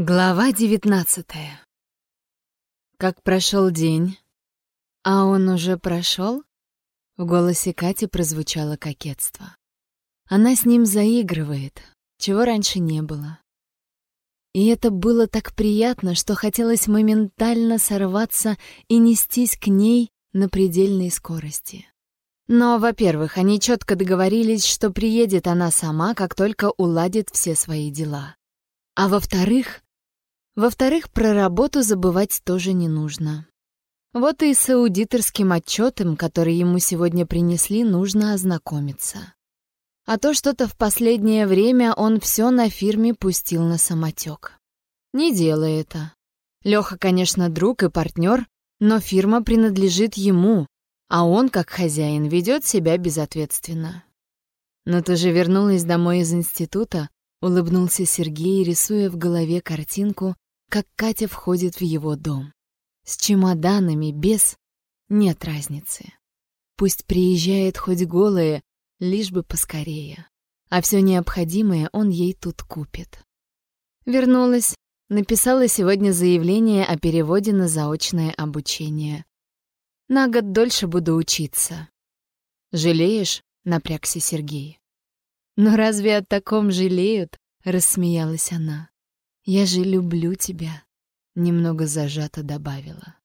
Глава девятнадцатая. Как прошел день? А он уже прошел? В голосе Кати прозвучало кокетство. Она с ним заигрывает, чего раньше не было. И это было так приятно, что хотелось моментально сорваться и нестись к ней на предельной скорости. Но, во-первых, они четко договорились, что приедет она сама, как только уладит все свои дела. А во-вторых, во-вторых, про работу забывать тоже не нужно. Вот и с аудиторским отчетом, который ему сегодня принесли, нужно ознакомиться. А то что-то в последнее время он все на фирме пустил на самотек. Не делай это. Леха, конечно, друг и партнер, но фирма принадлежит ему, а он, как хозяин, ведет себя безответственно. Но ты же вернулась домой из института, улыбнулся Сергей, рисуя в голове картинку, как Катя входит в его дом. С чемоданами, без... Нет разницы. Пусть приезжает хоть голая, лишь бы поскорее. А все необходимое он ей тут купит. Вернулась, написала сегодня заявление о переводе на заочное обучение. На год дольше буду учиться. «Жалеешь?» — напрягся Сергей. «Ну разве о таком жалеют?» — рассмеялась она. «Я же люблю тебя», — немного зажато добавила.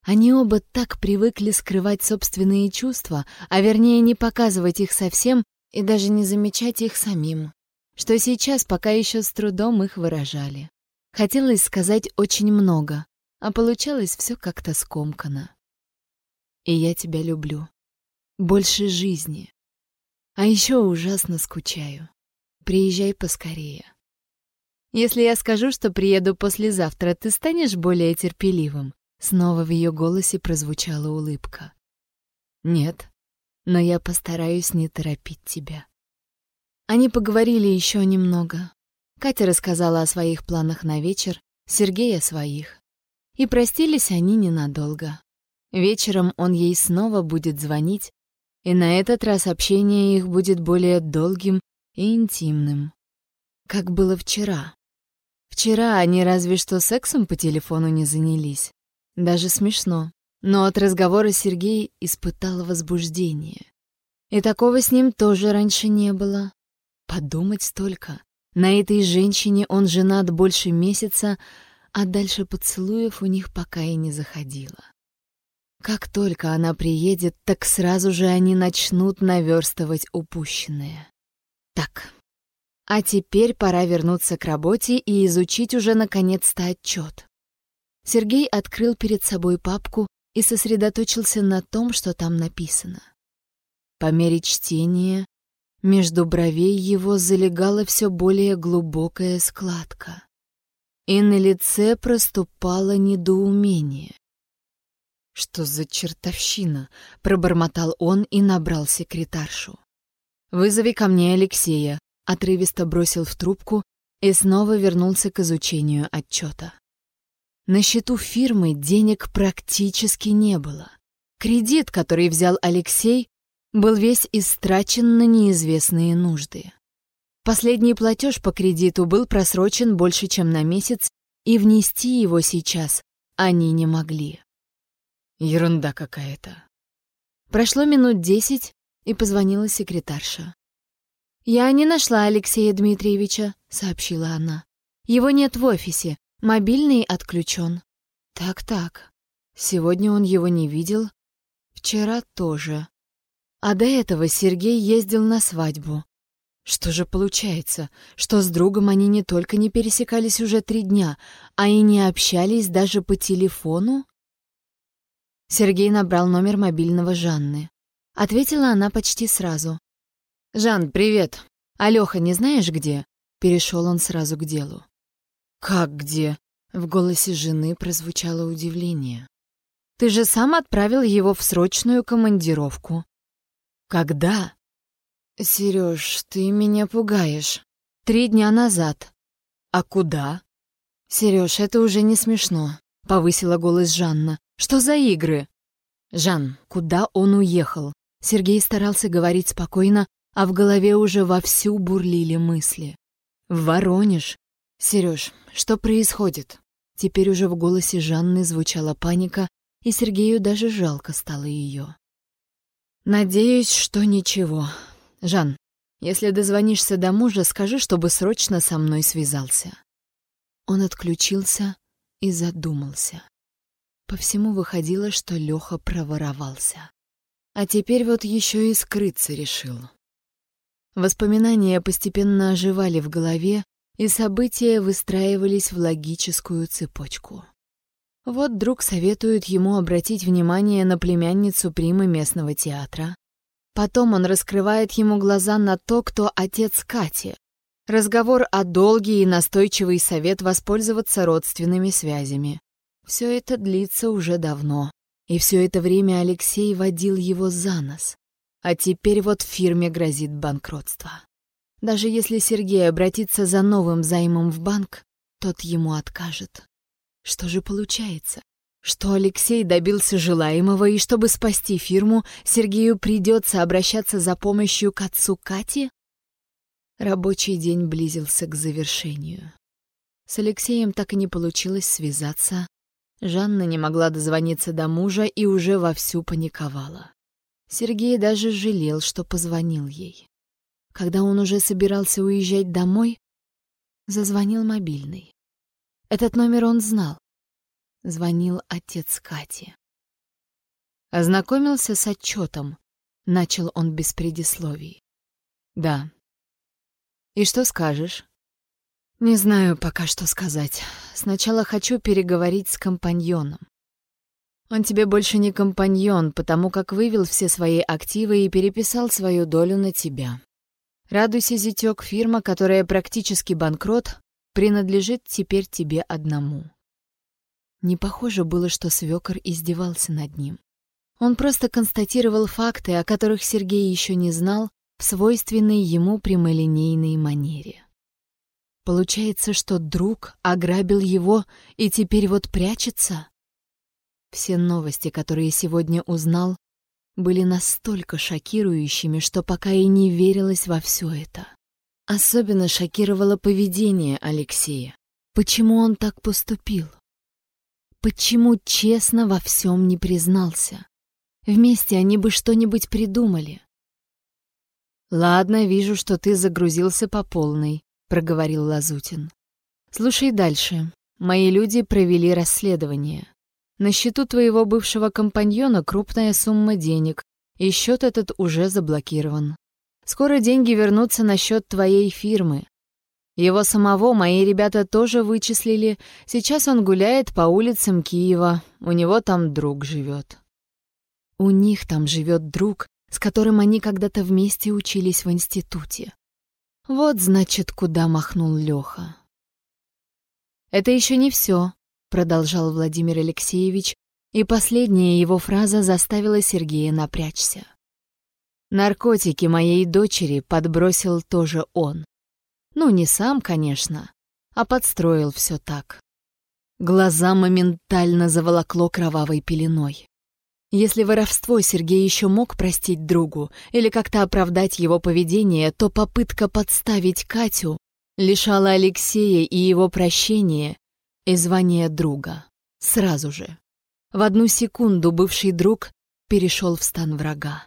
Они оба так привыкли скрывать собственные чувства, а вернее не показывать их совсем и даже не замечать их самим, что сейчас пока еще с трудом их выражали. Хотелось сказать очень много, а получалось все как-то скомкано. И я тебя люблю. Больше жизни. А еще ужасно скучаю. Приезжай поскорее. Если я скажу, что приеду послезавтра, ты станешь более терпеливым?» Снова в ее голосе прозвучала улыбка. «Нет, но я постараюсь не торопить тебя». Они поговорили еще немного. Катя рассказала о своих планах на вечер, Сергей о своих. И простились они ненадолго. Вечером он ей снова будет звонить, и на этот раз общение их будет более долгим и интимным. Как было вчера. Вчера они разве что сексом по телефону не занялись. Даже смешно. Но от разговора Сергей испытал возбуждение. И такого с ним тоже раньше не было. Подумать только. На этой женщине он женат больше месяца, а дальше поцелуев у них пока и не заходило. Как только она приедет, так сразу же они начнут наверстывать упущенное. Так, а теперь пора вернуться к работе и изучить уже наконец-то отчет. Сергей открыл перед собой папку и сосредоточился на том, что там написано. По мере чтения между бровей его залегала все более глубокая складка, и на лице проступало недоумение. «Что за чертовщина?» — пробормотал он и набрал секретаршу. «Вызови ко мне Алексея отрывисто бросил в трубку и снова вернулся к изучению отчета. На счету фирмы денег практически не было. Кредит, который взял Алексей, был весь истрачен на неизвестные нужды. Последний платеж по кредиту был просрочен больше, чем на месяц, и внести его сейчас они не могли. Ерунда какая-то. Прошло минут десять, и позвонила секретарша. «Я не нашла Алексея Дмитриевича», — сообщила она. «Его нет в офисе, мобильный отключен». «Так-так, сегодня он его не видел, вчера тоже. А до этого Сергей ездил на свадьбу. Что же получается, что с другом они не только не пересекались уже три дня, а и не общались даже по телефону?» Сергей набрал номер мобильного Жанны. Ответила она почти сразу. «Жан, привет. Алёха, не знаешь где?» Перешел он сразу к делу. «Как где?» В голосе жены прозвучало удивление. «Ты же сам отправил его в срочную командировку». «Когда?» «Серёж, ты меня пугаешь. Три дня назад». «А куда?» «Серёж, это уже не смешно», — повысила голос Жанна. «Что за игры?» «Жан, куда он уехал?» Сергей старался говорить спокойно, а в голове уже вовсю бурлили мысли. Воронеж. «Серёж, что происходит?» Теперь уже в голосе Жанны звучала паника, и Сергею даже жалко стало её. «Надеюсь, что ничего. Жан, если дозвонишься до мужа, скажи, чтобы срочно со мной связался». Он отключился и задумался. По всему выходило, что Лёха проворовался. А теперь вот ещё и скрыться решил. Воспоминания постепенно оживали в голове, и события выстраивались в логическую цепочку. Вот друг советует ему обратить внимание на племянницу примы местного театра. Потом он раскрывает ему глаза на то, кто отец Кати. Разговор о долге и настойчивый совет воспользоваться родственными связями. Все это длится уже давно. И все это время Алексей водил его за нос. А теперь вот фирме грозит банкротство. Даже если Сергей обратится за новым займом в банк, тот ему откажет. Что же получается? Что Алексей добился желаемого, и чтобы спасти фирму, Сергею придется обращаться за помощью к отцу Кати? Рабочий день близился к завершению. С Алексеем так и не получилось связаться. Жанна не могла дозвониться до мужа и уже вовсю паниковала. Сергей даже жалел, что позвонил ей. Когда он уже собирался уезжать домой, зазвонил мобильный. Этот номер он знал. Звонил отец Кати. Ознакомился с отчетом. Начал он без предисловий. «Да». «И что скажешь?» «Не знаю пока, что сказать. Сначала хочу переговорить с компаньоном. Он тебе больше не компаньон, потому как вывел все свои активы и переписал свою долю на тебя. Радуйся, зятёк, фирма, которая практически банкрот, принадлежит теперь тебе одному. Не похоже было, что свёкор издевался над ним. Он просто констатировал факты, о которых Сергей еще не знал, в свойственной ему прямолинейной манере. Получается, что друг ограбил его и теперь вот прячется? Все новости, которые сегодня узнал, были настолько шокирующими, что пока и не верилось во все это. Особенно шокировало поведение Алексея. Почему он так поступил? Почему честно во всем не признался? Вместе они бы что-нибудь придумали. «Ладно, вижу, что ты загрузился по полной», — проговорил Лазутин. «Слушай дальше. Мои люди провели расследование. На счету твоего бывшего компаньона крупная сумма денег, и счет этот уже заблокирован. Скоро деньги вернутся на счет твоей фирмы. Его самого мои ребята тоже вычислили. Сейчас он гуляет по улицам Киева. У него там друг живет. У них там живет друг, с которым они когда-то вместе учились в институте. Вот, значит, куда махнул Леха. Это еще не все продолжал Владимир Алексеевич, и последняя его фраза заставила Сергея напрячься. Наркотики моей дочери подбросил тоже он. Ну, не сам, конечно, а подстроил все так. Глаза моментально заволокло кровавой пеленой. Если воровство Сергей еще мог простить другу или как-то оправдать его поведение, то попытка подставить Катю лишала Алексея и его прощения и звание друга. Сразу же. В одну секунду бывший друг перешел в стан врага.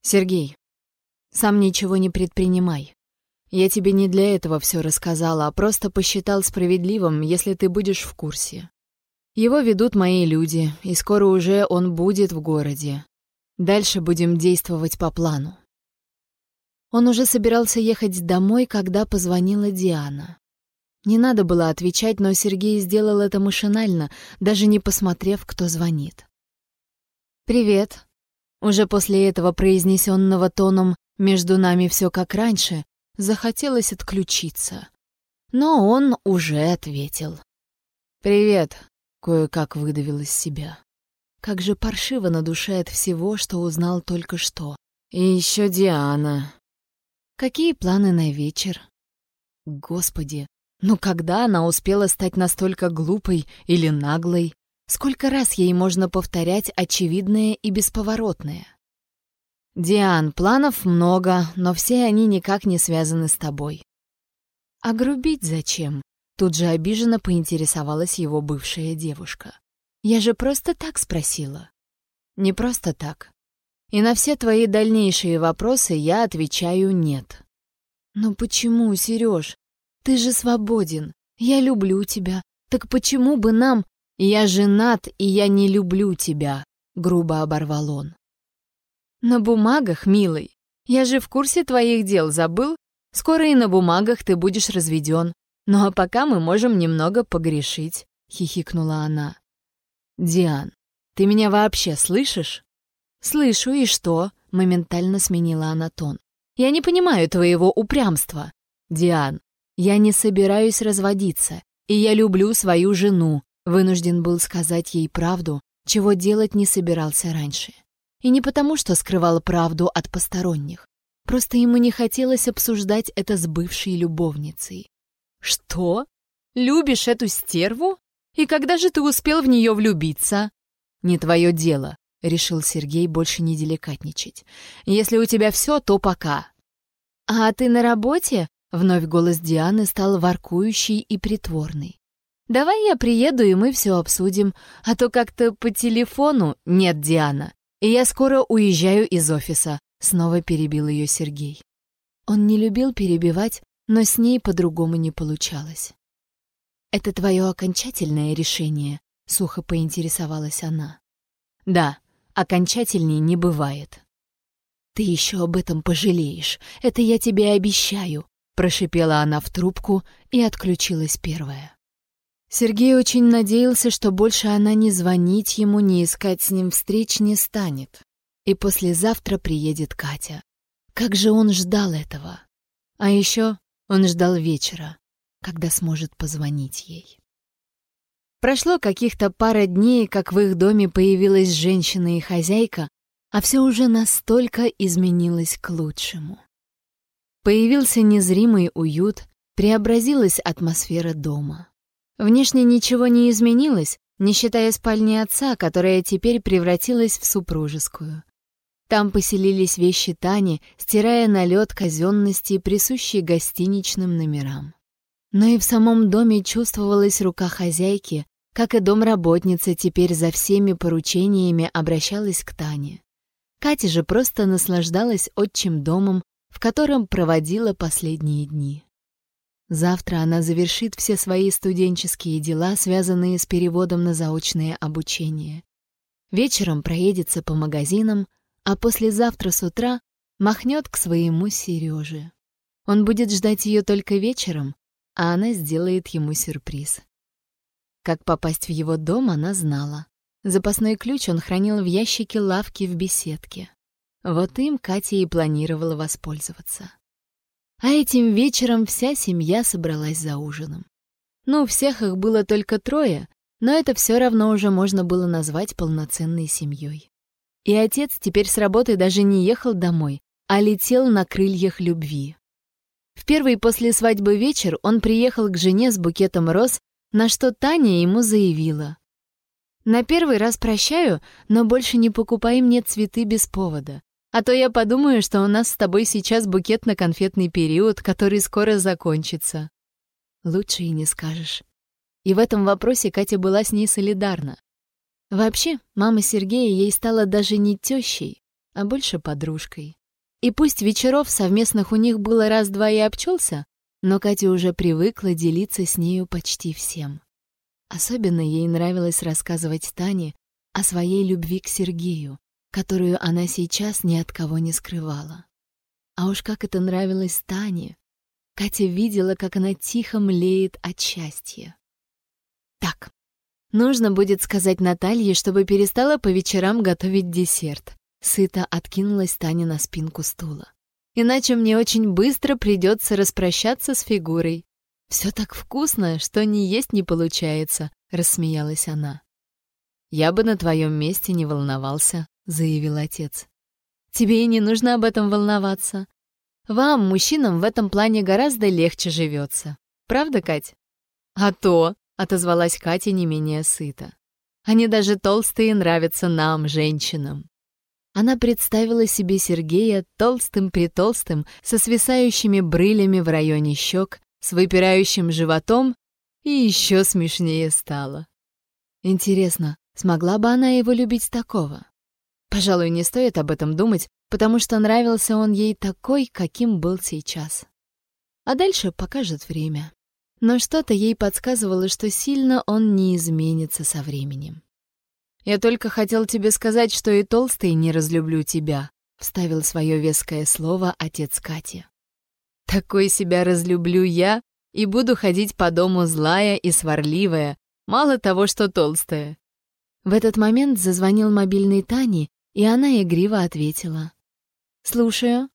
«Сергей, сам ничего не предпринимай. Я тебе не для этого все рассказала, а просто посчитал справедливым, если ты будешь в курсе. Его ведут мои люди, и скоро уже он будет в городе. Дальше будем действовать по плану». Он уже собирался ехать домой, когда позвонила Диана. Не надо было отвечать, но Сергей сделал это машинально, даже не посмотрев, кто звонит. «Привет». Уже после этого произнесенного тоном «между нами все как раньше» захотелось отключиться. Но он уже ответил. «Привет», — кое-как выдавил из себя. Как же паршиво на душе от всего, что узнал только что. И еще Диана. Какие планы на вечер? Господи, но когда она успела стать настолько глупой или наглой? Сколько раз ей можно повторять очевидное и бесповоротное? «Диан, планов много, но все они никак не связаны с тобой. А грубить зачем? Тут же обиженно поинтересовалась его бывшая девушка. Я же просто так спросила. Не просто так. И на все твои дальнейшие вопросы я отвечаю «нет». «Но почему, Сереж? Ты же свободен. Я люблю тебя. Так почему бы нам...» «Я женат, и я не люблю тебя», — грубо оборвал он. «На бумагах, милый. Я же в курсе твоих дел забыл. Скоро и на бумагах ты будешь разведен. Ну а пока мы можем немного погрешить», — хихикнула она. «Диан, ты меня вообще слышишь?» «Слышу, и что?» — моментально сменила она тон. «Я не понимаю твоего упрямства. Диан, я не собираюсь разводиться, и я люблю свою жену», — вынужден был сказать ей правду, чего делать не собирался раньше. И не потому, что скрывал правду от посторонних. Просто ему не хотелось обсуждать это с бывшей любовницей. «Что? Любишь эту стерву? И когда же ты успел в нее влюбиться?» «Не твое дело», — решил Сергей больше не деликатничать. «Если у тебя все, то пока». «А ты на работе?» — вновь голос Дианы стал воркующий и притворный. «Давай я приеду, и мы все обсудим, а то как-то по телефону...» «Нет, Диана, и я скоро уезжаю из офиса», — снова перебил ее Сергей. Он не любил перебивать, но с ней по-другому не получалось. «Это твое окончательное решение?» — сухо поинтересовалась она. «Да, окончательней не бывает». «Ты еще об этом пожалеешь, это я тебе обещаю», — прошипела она в трубку и отключилась первая. Сергей очень надеялся, что больше она не звонить ему, не искать с ним встреч не станет. И послезавтра приедет Катя. Как же он ждал этого. А еще он ждал вечера, когда сможет позвонить ей. Прошло каких-то пара дней, как в их доме появилась женщина и хозяйка, а все уже настолько изменилось к лучшему. Появился незримый уют, преобразилась атмосфера дома. Внешне ничего не изменилось, не считая спальни отца, которая теперь превратилась в супружескую. Там поселились вещи Тани, стирая налет казенности, присущий гостиничным номерам. Но и в самом доме чувствовалась рука хозяйки, как и домработница теперь за всеми поручениями обращалась к Тане. Катя же просто наслаждалась отчим домом, в котором проводила последние дни. Завтра она завершит все свои студенческие дела, связанные с переводом на заочное обучение. Вечером проедется по магазинам, а послезавтра с утра махнет к своему Сереже. Он будет ждать ее только вечером, а она сделает ему сюрприз. Как попасть в его дом, она знала. Запасной ключ он хранил в ящике лавки в беседке. Вот им Катя и планировала воспользоваться. А этим вечером вся семья собралась за ужином. Ну, всех их было только трое, но это все равно уже можно было назвать полноценной семьей. И отец теперь с работы даже не ехал домой, а летел на крыльях любви. В первый после свадьбы вечер он приехал к жене с букетом роз, на что Таня ему заявила. «На первый раз прощаю, но больше не покупай мне цветы без повода. А то я подумаю, что у нас с тобой сейчас букетно-конфетный период, который скоро закончится. Лучше и не скажешь. И в этом вопросе Катя была с ней солидарна. Вообще, мама Сергея ей стала даже не тещей, а больше подружкой. И пусть вечеров совместных у них было раз-два и обчелся, но Катя уже привыкла делиться с нею почти всем. Особенно ей нравилось рассказывать Тане о своей любви к Сергею, которую она сейчас ни от кого не скрывала. А уж как это нравилось Тане! Катя видела, как она тихо млеет от счастья. Так, нужно будет сказать Наталье, чтобы перестала по вечерам готовить десерт. Сыто откинулась Таня на спинку стула. Иначе мне очень быстро придется распрощаться с фигурой. Все так вкусно, что ни есть не получается, рассмеялась она. Я бы на твоем месте не волновался, заявил отец. Тебе и не нужно об этом волноваться. Вам, мужчинам, в этом плане гораздо легче живется. Правда, Кать? А то, отозвалась Катя не менее сыто. Они даже толстые нравятся нам, женщинам. Она представила себе Сергея толстым-притолстым, со свисающими брылями в районе щек, с выпирающим животом, и еще смешнее стало. Интересно, смогла бы она его любить такого? Пожалуй, не стоит об этом думать, потому что нравился он ей такой, каким был сейчас. А дальше покажет время. Но что-то ей подсказывало, что сильно он не изменится со временем. «Я только хотел тебе сказать, что и толстый не разлюблю тебя», — вставил свое веское слово отец Кати. «Такой себя разлюблю я и буду ходить по дому злая и сварливая, мало того, что толстая». В этот момент зазвонил мобильный Тани, и она игриво ответила. «Слушаю».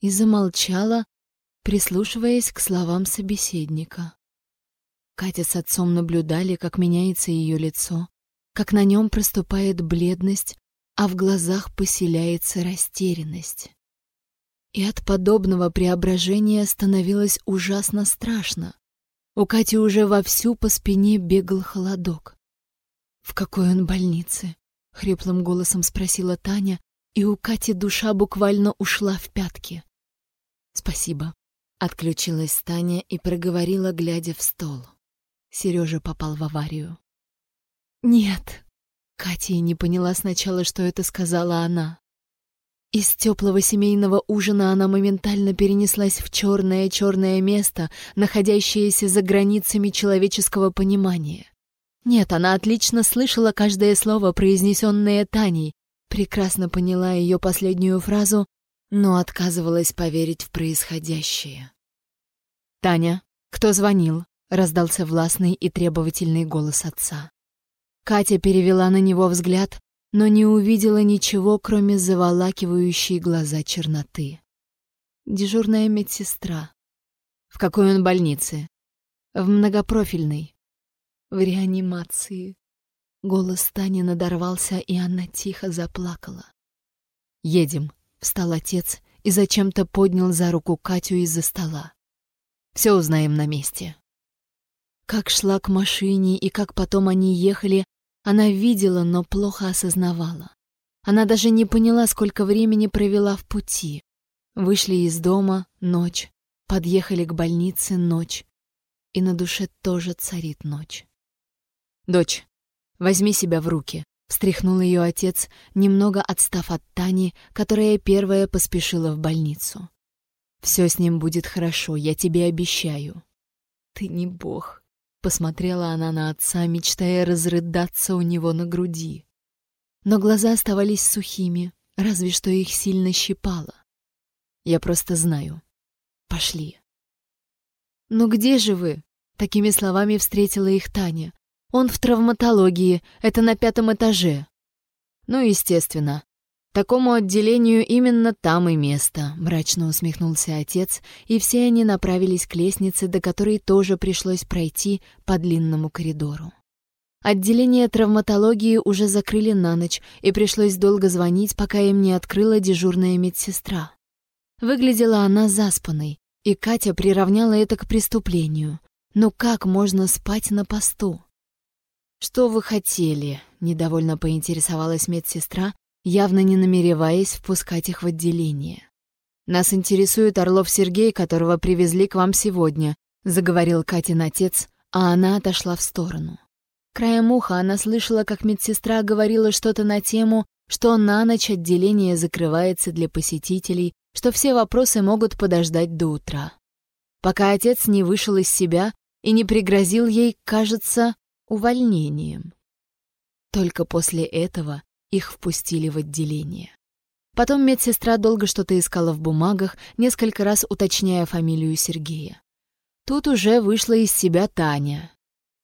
И замолчала, прислушиваясь к словам собеседника. Катя с отцом наблюдали, как меняется ее лицо, как на нем проступает бледность, а в глазах поселяется растерянность. И от подобного преображения становилось ужасно страшно. У Кати уже вовсю по спине бегал холодок. «В какой он больнице?» — хриплым голосом спросила Таня, и у Кати душа буквально ушла в пятки. «Спасибо», — отключилась Таня и проговорила, глядя в стол. Сережа попал в аварию. «Нет». Катя не поняла сначала, что это сказала она. Из теплого семейного ужина она моментально перенеслась в черное-черное место, находящееся за границами человеческого понимания. Нет, она отлично слышала каждое слово, произнесенное Таней, прекрасно поняла ее последнюю фразу, но отказывалась поверить в происходящее. «Таня, кто звонил?» — раздался властный и требовательный голос отца. Катя перевела на него взгляд, но не увидела ничего, кроме заволакивающей глаза черноты. Дежурная медсестра. В какой он больнице? В многопрофильной. В реанимации. Голос Тани надорвался, и она тихо заплакала. «Едем», — встал отец и зачем-то поднял за руку Катю из-за стола. «Все узнаем на месте». Как шла к машине и как потом они ехали, она видела, но плохо осознавала. Она даже не поняла, сколько времени провела в пути. Вышли из дома — ночь, подъехали к больнице — ночь, и на душе тоже царит ночь. «Дочь, возьми себя в руки», — встряхнул ее отец, немного отстав от Тани, которая первая поспешила в больницу. «Все с ним будет хорошо, я тебе обещаю». «Ты не бог», Посмотрела она на отца, мечтая разрыдаться у него на груди. Но глаза оставались сухими, разве что их сильно щипало. Я просто знаю. Пошли. «Ну где же вы?» — такими словами встретила их Таня. «Он в травматологии, это на пятом этаже». «Ну, естественно. Такому отделению именно там и место», — мрачно усмехнулся отец, и все они направились к лестнице, до которой тоже пришлось пройти по длинному коридору. Отделение травматологии уже закрыли на ночь, и пришлось долго звонить, пока им не открыла дежурная медсестра. Выглядела она заспанной, и Катя приравняла это к преступлению. Но как можно спать на посту? «Что вы хотели?» — недовольно поинтересовалась медсестра, явно не намереваясь впускать их в отделение. «Нас интересует Орлов Сергей, которого привезли к вам сегодня», — заговорил Катин отец, а она отошла в сторону. Краем уха она слышала, как медсестра говорила что-то на тему, что на ночь отделение закрывается для посетителей, что все вопросы могут подождать до утра. Пока отец не вышел из себя и не пригрозил ей, кажется, увольнением. Только после этого их впустили в отделение. Потом медсестра долго что-то искала в бумагах, несколько раз уточняя фамилию Сергея. Тут уже вышла из себя Таня.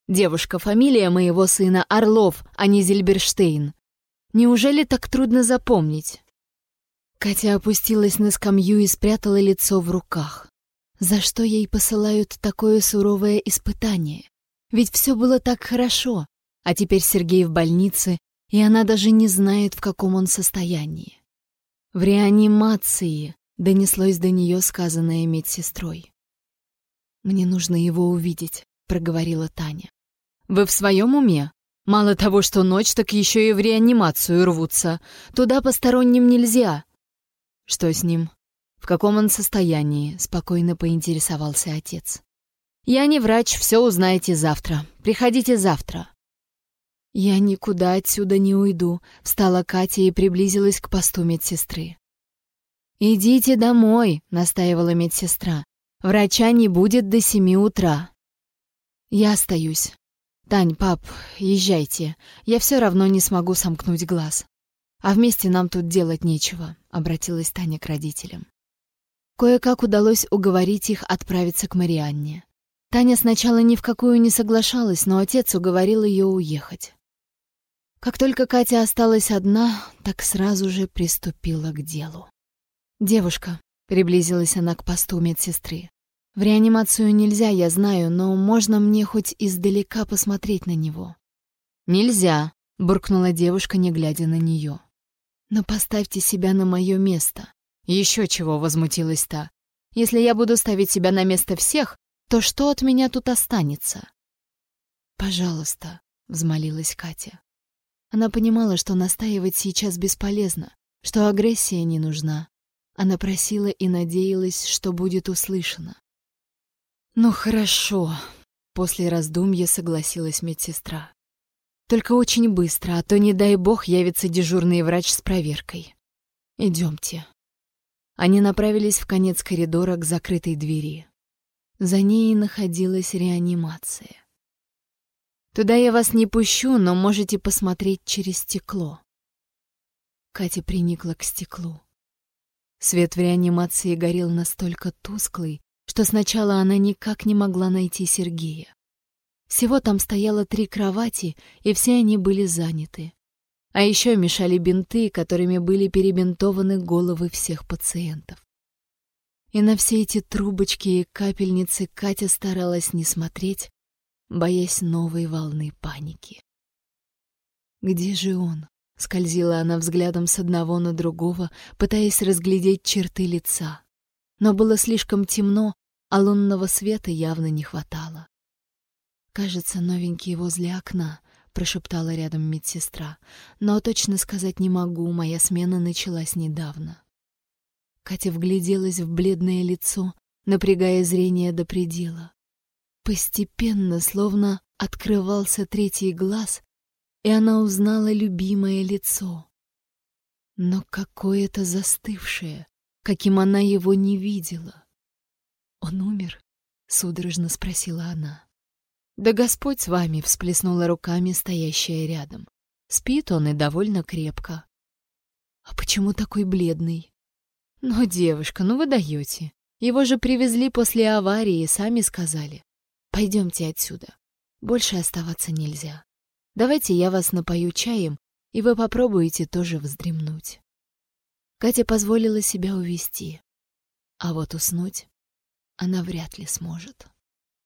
«Девушка, фамилия моего сына Орлов, а не Зильберштейн. Неужели так трудно запомнить?» Катя опустилась на скамью и спрятала лицо в руках. За что ей посылают такое суровое испытание? Ведь все было так хорошо, а теперь Сергей в больнице, и она даже не знает, в каком он состоянии. В реанимации донеслось до нее сказанное медсестрой. «Мне нужно его увидеть», — проговорила Таня. «Вы в своем уме? Мало того, что ночь, так еще и в реанимацию рвутся. Туда посторонним нельзя». «Что с ним? В каком он состоянии?» — спокойно поинтересовался отец. «Я не врач, все узнаете завтра. Приходите завтра». «Я никуда отсюда не уйду», — встала Катя и приблизилась к посту медсестры. «Идите домой», — настаивала медсестра. «Врача не будет до семи утра». «Я остаюсь. Тань, пап, езжайте. Я все равно не смогу сомкнуть глаз. А вместе нам тут делать нечего», — обратилась Таня к родителям. Кое-как удалось уговорить их отправиться к Марианне. Таня сначала ни в какую не соглашалась, но отец уговорил ее уехать. Как только Катя осталась одна, так сразу же приступила к делу. «Девушка», — приблизилась она к посту медсестры, — «в реанимацию нельзя, я знаю, но можно мне хоть издалека посмотреть на него?» «Нельзя», — буркнула девушка, не глядя на нее. «Но поставьте себя на мое место». «Еще чего», — возмутилась та. «Если я буду ставить себя на место всех, то что от меня тут останется?» «Пожалуйста», — взмолилась Катя. Она понимала, что настаивать сейчас бесполезно, что агрессия не нужна. Она просила и надеялась, что будет услышана. «Ну хорошо», — после раздумья согласилась медсестра. «Только очень быстро, а то, не дай бог, явится дежурный врач с проверкой. Идемте». Они направились в конец коридора к закрытой двери. За ней находилась реанимация. Туда я вас не пущу, но можете посмотреть через стекло. Катя приникла к стеклу. Свет в реанимации горел настолько тусклый, что сначала она никак не могла найти Сергея. Всего там стояло три кровати, и все они были заняты. А еще мешали бинты, которыми были перебинтованы головы всех пациентов. И на все эти трубочки и капельницы Катя старалась не смотреть, боясь новой волны паники. Где же он? Скользила она взглядом с одного на другого, пытаясь разглядеть черты лица. Но было слишком темно, а лунного света явно не хватало. «Кажется, новенький возле окна», — прошептала рядом медсестра. «Но точно сказать не могу, моя смена началась недавно». Катя вгляделась в бледное лицо, напрягая зрение до предела. Постепенно, словно открывался третий глаз, и она узнала любимое лицо. Но какое-то застывшее, каким она его не видела. «Он умер?» — судорожно спросила она. «Да Господь с вами!» — всплеснула руками стоящая рядом. Спит он и довольно крепко. «А почему такой бледный?» «Ну, девушка, ну вы даете. Его же привезли после аварии, сами сказали. Пойдемте отсюда. Больше оставаться нельзя. Давайте я вас напою чаем, и вы попробуете тоже вздремнуть. Катя позволила себя увести, а вот уснуть она вряд ли сможет.